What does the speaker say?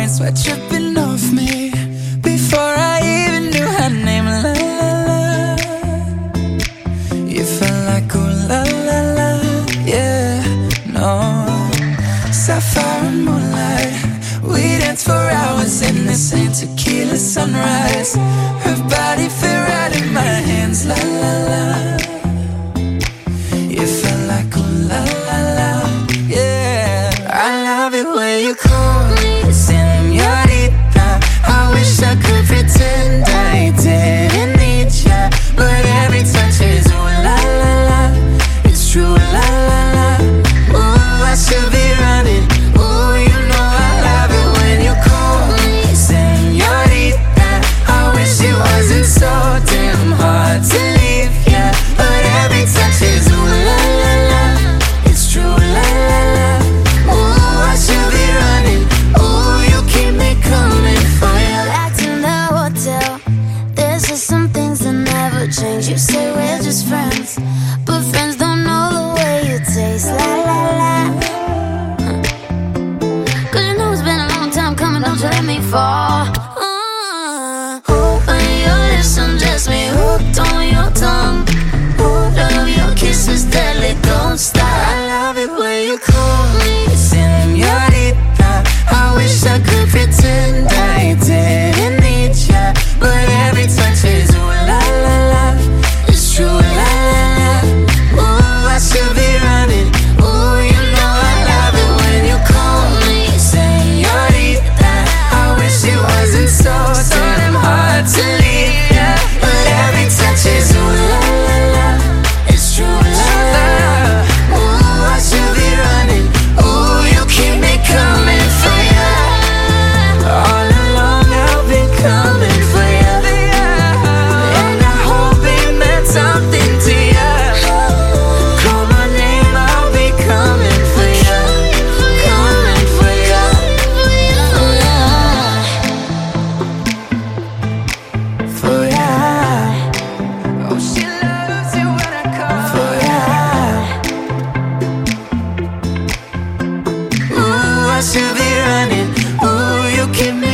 points were tripping off me Before I even knew her name, la la la. You felt like ooh la la la, yeah, no. Sapphire and moonlight. We danced for hours in the same tequila sunrise. Her body fit right in my hands, la la la. change. You say we're just friends. I be running. Ooh, you keep me.